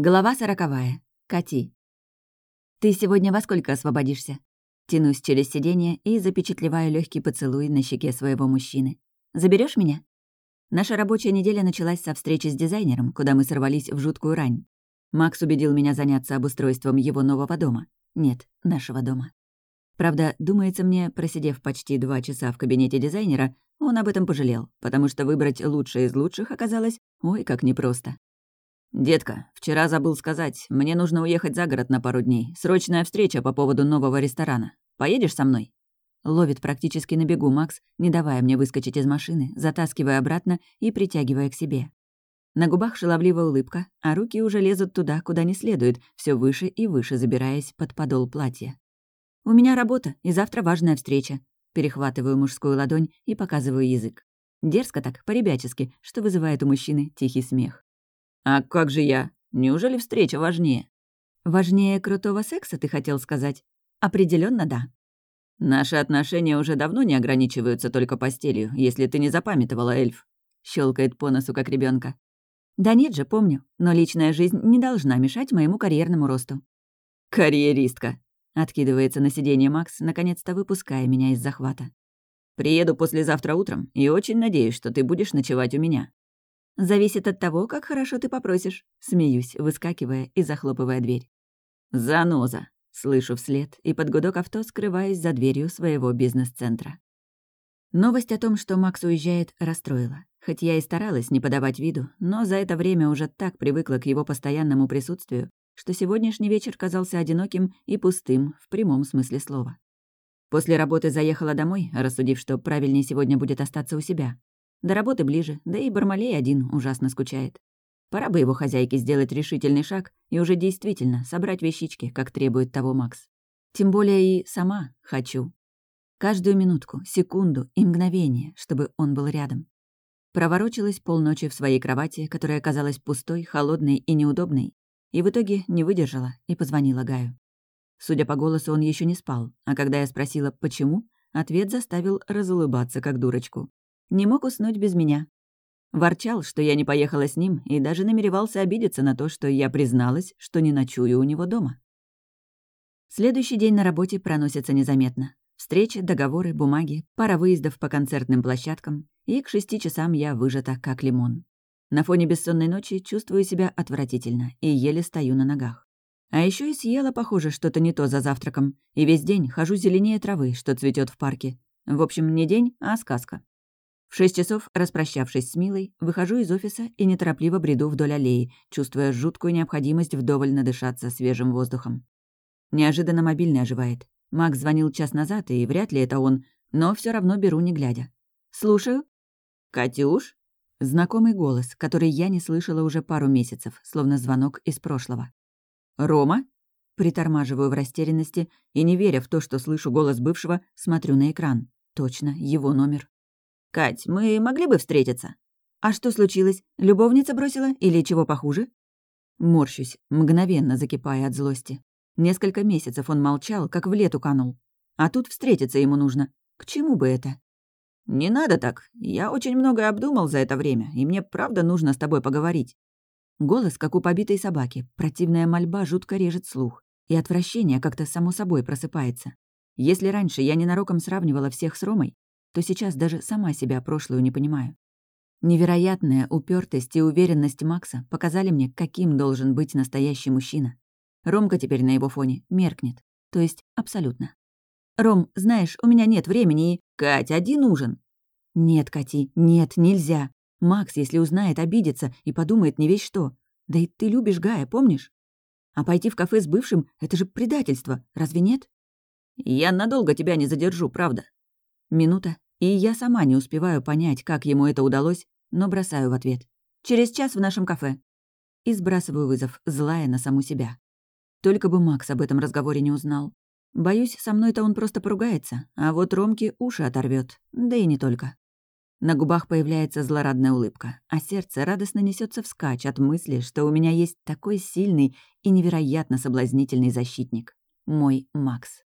Глава сороковая. Кати. «Ты сегодня во сколько освободишься?» Тянусь через сиденье и запечатлеваю легкий поцелуй на щеке своего мужчины. Заберешь меня?» Наша рабочая неделя началась со встречи с дизайнером, куда мы сорвались в жуткую рань. Макс убедил меня заняться обустройством его нового дома. Нет, нашего дома. Правда, думается мне, просидев почти два часа в кабинете дизайнера, он об этом пожалел, потому что выбрать лучшее из лучших оказалось, ой, как непросто. «Детка, вчера забыл сказать, мне нужно уехать за город на пару дней. Срочная встреча по поводу нового ресторана. Поедешь со мной?» Ловит практически на бегу Макс, не давая мне выскочить из машины, затаскивая обратно и притягивая к себе. На губах шаловливая улыбка, а руки уже лезут туда, куда не следует, все выше и выше забираясь под подол платья. «У меня работа, и завтра важная встреча». Перехватываю мужскую ладонь и показываю язык. Дерзко так, по-ребячески, что вызывает у мужчины тихий смех. «А как же я? Неужели встреча важнее?» «Важнее крутого секса, ты хотел сказать?» Определенно, да. «Наши отношения уже давно не ограничиваются только постелью, если ты не запамятовала, эльф», — щелкает по носу, как ребенка. «Да нет же, помню, но личная жизнь не должна мешать моему карьерному росту». «Карьеристка», — откидывается на сиденье Макс, наконец-то выпуская меня из захвата. «Приеду послезавтра утром и очень надеюсь, что ты будешь ночевать у меня». Зависит от того, как хорошо ты попросишь. Смеюсь, выскакивая и захлопывая дверь. «Заноза!» — слышу вслед, и под гудок авто скрываясь за дверью своего бизнес-центра. Новость о том, что Макс уезжает, расстроила. Хоть я и старалась не подавать виду, но за это время уже так привыкла к его постоянному присутствию, что сегодняшний вечер казался одиноким и пустым в прямом смысле слова. После работы заехала домой, рассудив, что правильнее сегодня будет остаться у себя. До работы ближе, да и Бармалей один ужасно скучает. Пора бы его хозяйке сделать решительный шаг и уже действительно собрать вещички, как требует того Макс. Тем более и сама хочу. Каждую минутку, секунду и мгновение, чтобы он был рядом. Проворочилась полночи в своей кровати, которая казалась пустой, холодной и неудобной, и в итоге не выдержала и позвонила Гаю. Судя по голосу, он еще не спал, а когда я спросила «почему?», ответ заставил разулыбаться, как дурочку. Не мог уснуть без меня. Ворчал, что я не поехала с ним, и даже намеревался обидеться на то, что я призналась, что не ночую у него дома. Следующий день на работе проносится незаметно. Встречи, договоры, бумаги, пара выездов по концертным площадкам, и к шести часам я выжата, как лимон. На фоне бессонной ночи чувствую себя отвратительно и еле стою на ногах. А еще и съела, похоже, что-то не то за завтраком, и весь день хожу зеленее травы, что цветет в парке. В общем, не день, а сказка. В шесть часов, распрощавшись с Милой, выхожу из офиса и неторопливо бреду вдоль аллеи, чувствуя жуткую необходимость вдоволь надышаться свежим воздухом. Неожиданно мобильный оживает. Макс звонил час назад, и вряд ли это он, но все равно беру, не глядя. «Слушаю». «Катюш?» Знакомый голос, который я не слышала уже пару месяцев, словно звонок из прошлого. «Рома?» Притормаживаю в растерянности и, не веря в то, что слышу голос бывшего, смотрю на экран. Точно, его номер. «Кать, мы могли бы встретиться?» «А что случилось? Любовница бросила или чего похуже?» Морщусь, мгновенно закипая от злости. Несколько месяцев он молчал, как в лету канул. А тут встретиться ему нужно. К чему бы это? «Не надо так. Я очень многое обдумал за это время, и мне правда нужно с тобой поговорить». Голос, как у побитой собаки, противная мольба жутко режет слух, и отвращение как-то само собой просыпается. Если раньше я ненароком сравнивала всех с Ромой, то сейчас даже сама себя прошлую не понимаю. Невероятная упертость и уверенность Макса показали мне, каким должен быть настоящий мужчина. Ромка теперь на его фоне меркнет. То есть абсолютно. «Ром, знаешь, у меня нет времени и...» «Кать, один ужин!» «Нет, Кати, нет, нельзя. Макс, если узнает, обидится и подумает не весь что. Да и ты любишь Гая, помнишь? А пойти в кафе с бывшим — это же предательство, разве нет?» «Я надолго тебя не задержу, правда?» Минута, и я сама не успеваю понять, как ему это удалось, но бросаю в ответ. «Через час в нашем кафе». И сбрасываю вызов, злая на саму себя. Только бы Макс об этом разговоре не узнал. Боюсь, со мной-то он просто поругается, а вот Ромке уши оторвет, да и не только. На губах появляется злорадная улыбка, а сердце радостно несется вскачь от мысли, что у меня есть такой сильный и невероятно соблазнительный защитник. Мой Макс.